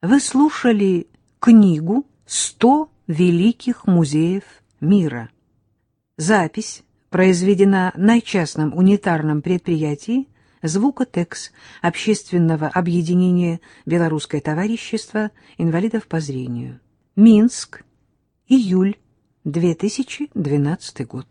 Вы слушали книгу «Сто великих музеев мира». Запись произведена на частном унитарном предприятии «Звукотекс» Общественного объединения «Белорусское товарищество инвалидов по зрению». Минск, июль 2012 год.